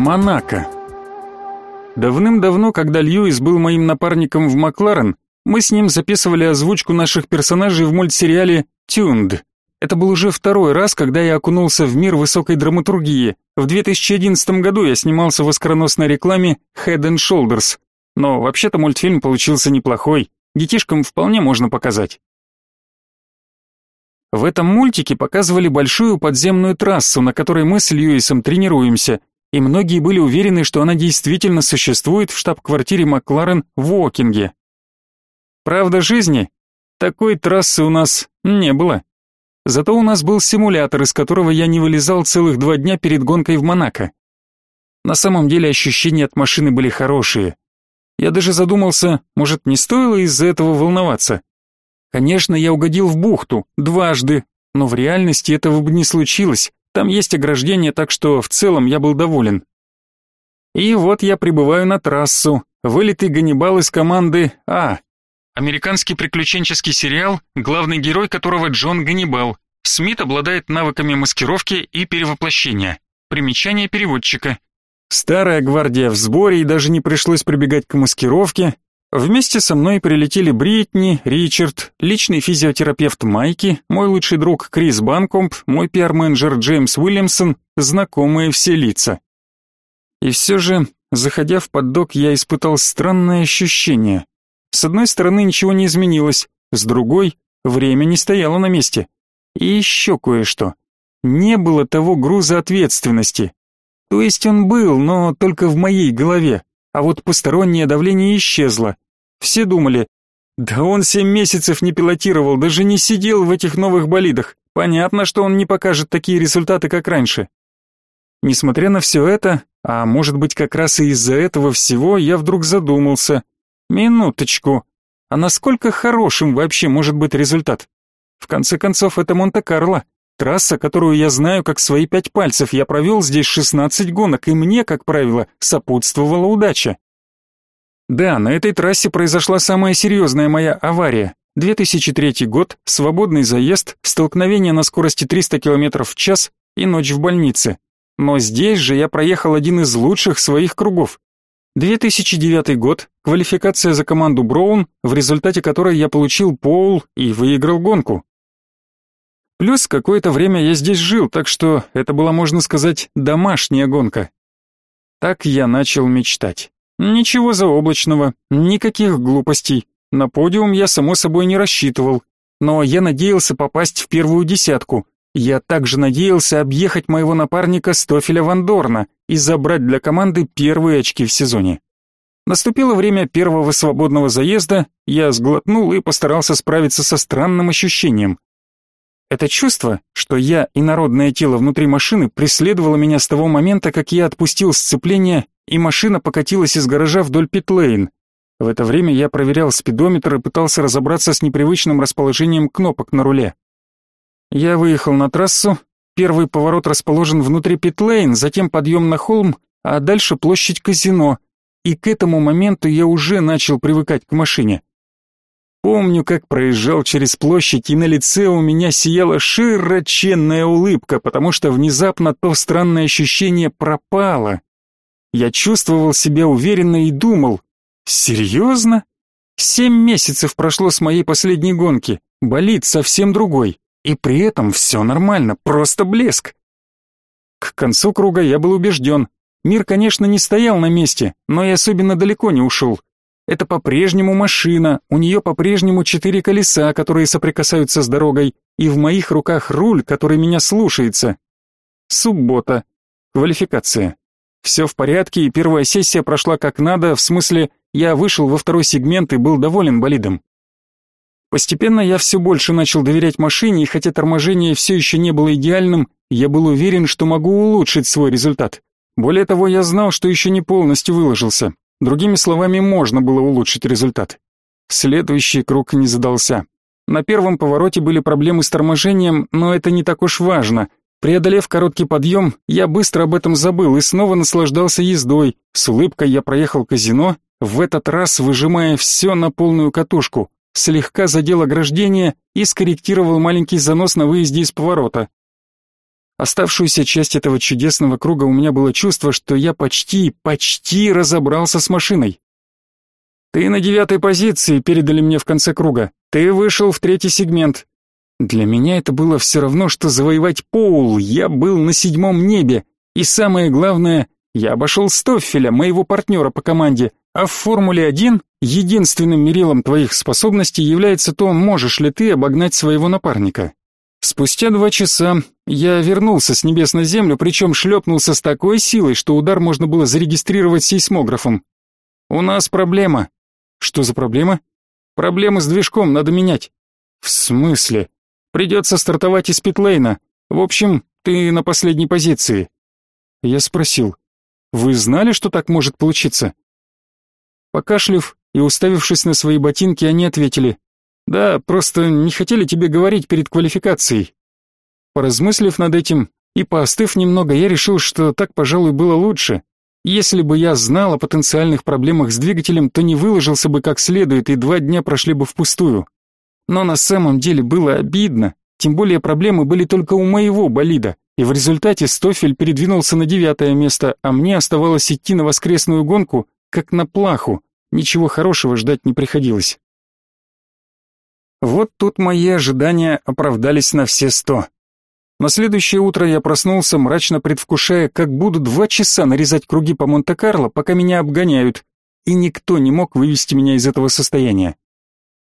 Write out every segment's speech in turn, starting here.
Монако. Давным-давно, когда Льюис был моим напарником в Макларен, мы с ним записывали озвучку наших персонажей в мультсериале «Тюнд». Это был уже второй раз, когда я окунулся в мир высокой драматургии. В 2011 году я снимался в оскароносной рекламе Head and Shoulders. Но вообще-то мультфильм получился неплохой, детишкам вполне можно показать. В этом мультике показывали большую подземную трассу, на которой мы с Льюисом тренируемся, и многие были уверены, что она действительно существует в штаб-квартире Макларен в Уокинге. Правда жизни, такой трассы у нас не было. Зато у нас был симулятор, из которого я не вылезал целых два дня перед гонкой в Монако. На самом деле ощущения от машины были хорошие. Я даже задумался, может, не стоило из-за этого волноваться. Конечно, я угодил в бухту, дважды, но в реальности этого бы не случилось. Там есть ограждение, так что в целом я был доволен. И вот я прибываю на трассу, вылитый Ганнибал из команды А. Американский приключенческий сериал, главный герой которого Джон Ганнибал. Смит обладает навыками маскировки и перевоплощения. Примечание переводчика. Старая гвардия в сборе и даже не пришлось прибегать к маскировке, Вместе со мной прилетели Бритни, Ричард, личный физиотерапевт Майки, мой лучший друг Крис Банкомп, мой пиар-менеджер Джеймс Уильямсон, знакомые все лица. И все же, заходя в поддок, я испытал странное ощущение. С одной стороны, ничего не изменилось, с другой, время не стояло на месте. И еще кое-что. Не было того груза ответственности. То есть он был, но только в моей голове а вот постороннее давление исчезло. Все думали, да он семь месяцев не пилотировал, даже не сидел в этих новых болидах. Понятно, что он не покажет такие результаты, как раньше. Несмотря на все это, а может быть как раз и из-за этого всего, я вдруг задумался. Минуточку, а насколько хорошим вообще может быть результат? В конце концов, это Монте-Карло. Трасса, которую я знаю как свои пять пальцев, я провел здесь 16 гонок, и мне, как правило, сопутствовала удача. Да, на этой трассе произошла самая серьезная моя авария. 2003 год, свободный заезд, столкновение на скорости 300 км в час и ночь в больнице. Но здесь же я проехал один из лучших своих кругов. 2009 год, квалификация за команду Браун, в результате которой я получил пол и выиграл гонку. Плюс какое-то время я здесь жил, так что это была, можно сказать, домашняя гонка. Так я начал мечтать. Ничего заоблачного, никаких глупостей. На подиум я, само собой, не рассчитывал. Но я надеялся попасть в первую десятку. Я также надеялся объехать моего напарника Стофеля Вандорна и забрать для команды первые очки в сезоне. Наступило время первого свободного заезда, я сглотнул и постарался справиться со странным ощущением. Это чувство, что я и народное тело внутри машины преследовало меня с того момента, как я отпустил сцепление, и машина покатилась из гаража вдоль питлейн. В это время я проверял спидометр и пытался разобраться с непривычным расположением кнопок на руле. Я выехал на трассу, первый поворот расположен внутри питлейн, затем подъем на холм, а дальше площадь казино, и к этому моменту я уже начал привыкать к машине. Помню, как проезжал через площадь, и на лице у меня сияла широченная улыбка, потому что внезапно то странное ощущение пропало. Я чувствовал себя уверенно и думал, серьезно? Семь месяцев прошло с моей последней гонки, болит совсем другой, и при этом все нормально, просто блеск. К концу круга я был убежден, мир, конечно, не стоял на месте, но и особенно далеко не ушел. Это по-прежнему машина, у нее по-прежнему четыре колеса, которые соприкасаются с дорогой, и в моих руках руль, который меня слушается. Суббота. Квалификация. Все в порядке, и первая сессия прошла как надо, в смысле, я вышел во второй сегмент и был доволен болидом. Постепенно я все больше начал доверять машине, и хотя торможение все еще не было идеальным, я был уверен, что могу улучшить свой результат. Более того, я знал, что еще не полностью выложился. Другими словами, можно было улучшить результат. Следующий круг не задался. На первом повороте были проблемы с торможением, но это не так уж важно. Преодолев короткий подъем, я быстро об этом забыл и снова наслаждался ездой. С улыбкой я проехал казино, в этот раз выжимая все на полную катушку, слегка задел ограждение и скорректировал маленький занос на выезде из поворота. Оставшуюся часть этого чудесного круга у меня было чувство, что я почти, почти разобрался с машиной. «Ты на девятой позиции», — передали мне в конце круга. «Ты вышел в третий сегмент». Для меня это было все равно, что завоевать Поул. Я был на седьмом небе. И самое главное, я обошел Стоффеля, моего партнера по команде. А в Формуле-1 единственным мерилом твоих способностей является то, можешь ли ты обогнать своего напарника. Спустя два часа я вернулся с небес на землю, причем шлепнулся с такой силой, что удар можно было зарегистрировать сейсмографом. «У нас проблема», что за проблема? Проблемы с движком, надо менять. В смысле? Придется стартовать из питлейна. В общем, ты на последней позиции. Я спросил, вы знали, что так может получиться? Покашлив и уставившись на свои ботинки, они ответили, да, просто не хотели тебе говорить перед квалификацией. Поразмыслив над этим и поостыв немного, я решил, что так, пожалуй, было лучше. Если бы я знал о потенциальных проблемах с двигателем, то не выложился бы как следует, и два дня прошли бы впустую. Но на самом деле было обидно, тем более проблемы были только у моего болида, и в результате Стофель передвинулся на девятое место, а мне оставалось идти на воскресную гонку, как на плаху, ничего хорошего ждать не приходилось. Вот тут мои ожидания оправдались на все сто. На следующее утро я проснулся, мрачно предвкушая, как буду два часа нарезать круги по Монте-Карло, пока меня обгоняют, и никто не мог вывести меня из этого состояния.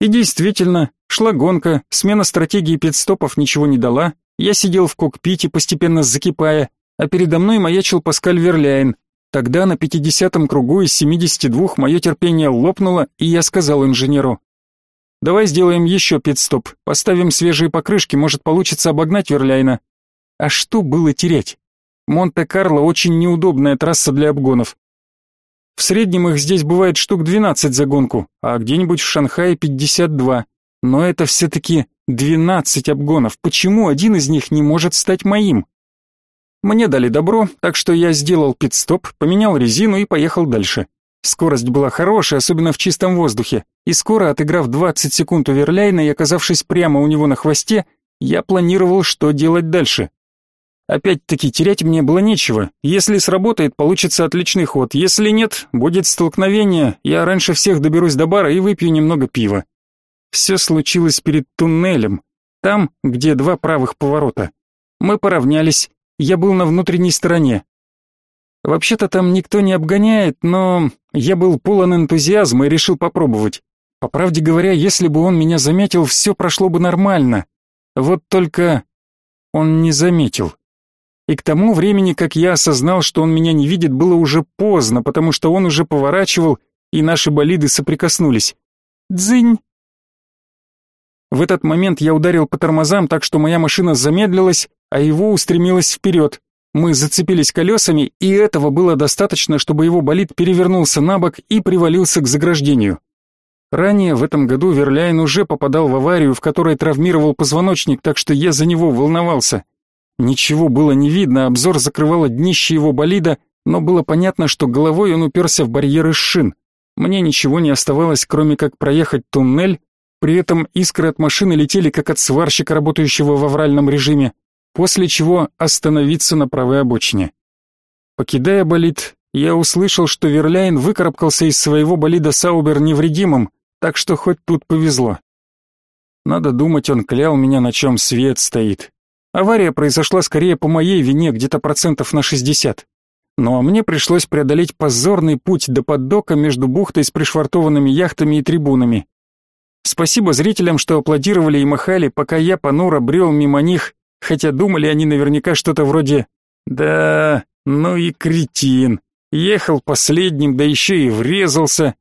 И действительно, шла гонка, смена стратегии пидстопов ничего не дала, я сидел в кокпите, постепенно закипая, а передо мной маячил Паскаль Верляйн. Тогда на пятидесятом кругу из семидесяти двух мое терпение лопнуло, и я сказал инженеру, Давай сделаем еще пит-стоп, поставим свежие покрышки, может получится обогнать Верляйна. А что было терять? Монте-Карло очень неудобная трасса для обгонов. В среднем их здесь бывает штук 12 за гонку, а где-нибудь в Шанхае 52. Но это все-таки 12 обгонов. Почему один из них не может стать моим? Мне дали добро, так что я сделал пит-стоп, поменял резину и поехал дальше. Скорость была хорошая, особенно в чистом воздухе, и скоро, отыграв 20 секунд у Верляйна и оказавшись прямо у него на хвосте, я планировал, что делать дальше. Опять-таки, терять мне было нечего. Если сработает, получится отличный ход. Если нет, будет столкновение, я раньше всех доберусь до бара и выпью немного пива. Все случилось перед туннелем, там, где два правых поворота. Мы поравнялись, я был на внутренней стороне, Вообще-то там никто не обгоняет, но я был полон энтузиазма и решил попробовать. По правде говоря, если бы он меня заметил, все прошло бы нормально. Вот только он не заметил. И к тому времени, как я осознал, что он меня не видит, было уже поздно, потому что он уже поворачивал, и наши болиды соприкоснулись. Дзынь! В этот момент я ударил по тормозам так, что моя машина замедлилась, а его устремилась вперед. Мы зацепились колесами, и этого было достаточно, чтобы его болид перевернулся на бок и привалился к заграждению. Ранее в этом году Верляйн уже попадал в аварию, в которой травмировал позвоночник, так что я за него волновался. Ничего было не видно, обзор закрывало днище его болида, но было понятно, что головой он уперся в барьер из шин. Мне ничего не оставалось, кроме как проехать туннель, при этом искры от машины летели, как от сварщика, работающего в авральном режиме после чего остановиться на правой обочине. Покидая болид, я услышал, что Верляйн выкарабкался из своего болида Саубер невредимым, так что хоть тут повезло. Надо думать, он клял меня, на чем свет стоит. Авария произошла скорее по моей вине, где-то процентов на 60. Ну а мне пришлось преодолеть позорный путь до поддока между бухтой с пришвартованными яхтами и трибунами. Спасибо зрителям, что аплодировали и махали, пока я понуро брел мимо них, хотя думали они наверняка что-то вроде «Да, ну и кретин, ехал последним, да еще и врезался».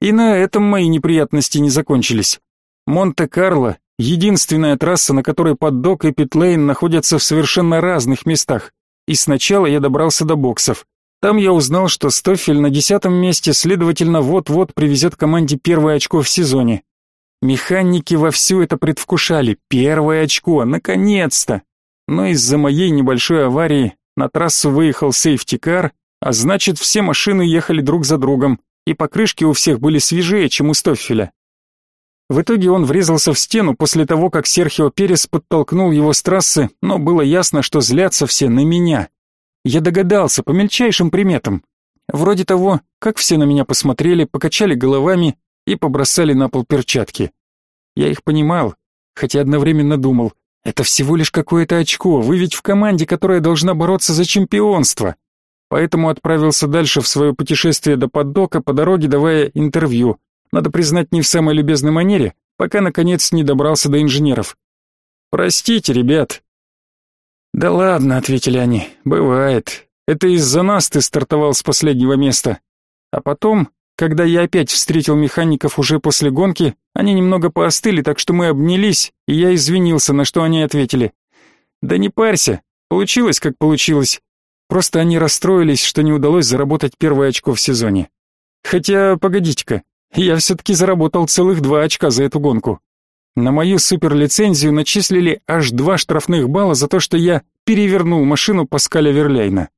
И на этом мои неприятности не закончились. Монте-Карло — единственная трасса, на которой поддок и питлейн находятся в совершенно разных местах. И сначала я добрался до боксов. Там я узнал, что Стофель на десятом месте, следовательно, вот-вот привезет команде первое очко в сезоне. Механики вовсю это предвкушали. Первое очко, наконец-то! Но из-за моей небольшой аварии на трассу выехал сейфтикар, а значит, все машины ехали друг за другом, и покрышки у всех были свежее, чем у Стоффеля. В итоге он врезался в стену после того, как Серхио Перес подтолкнул его с трассы, но было ясно, что злятся все на меня. Я догадался по мельчайшим приметам. Вроде того, как все на меня посмотрели, покачали головами и побросали на пол перчатки. Я их понимал, хотя одновременно думал, это всего лишь какое-то очко, вы ведь в команде, которая должна бороться за чемпионство. Поэтому отправился дальше в свое путешествие до поддока, по дороге давая интервью. Надо признать, не в самой любезной манере, пока наконец не добрался до инженеров. Простите, ребят. Да ладно, ответили они. Бывает. Это из-за нас ты стартовал с последнего места. А потом, когда я опять встретил механиков уже после гонки, они немного поостыли, так что мы обнялись, и я извинился, на что они ответили. Да не парься, получилось как получилось. Просто они расстроились, что не удалось заработать первое очко в сезоне. Хотя, погодите-ка, я все-таки заработал целых два очка за эту гонку. На мою суперлицензию начислили аж два штрафных балла за то, что я перевернул машину Паскаля Верляйна.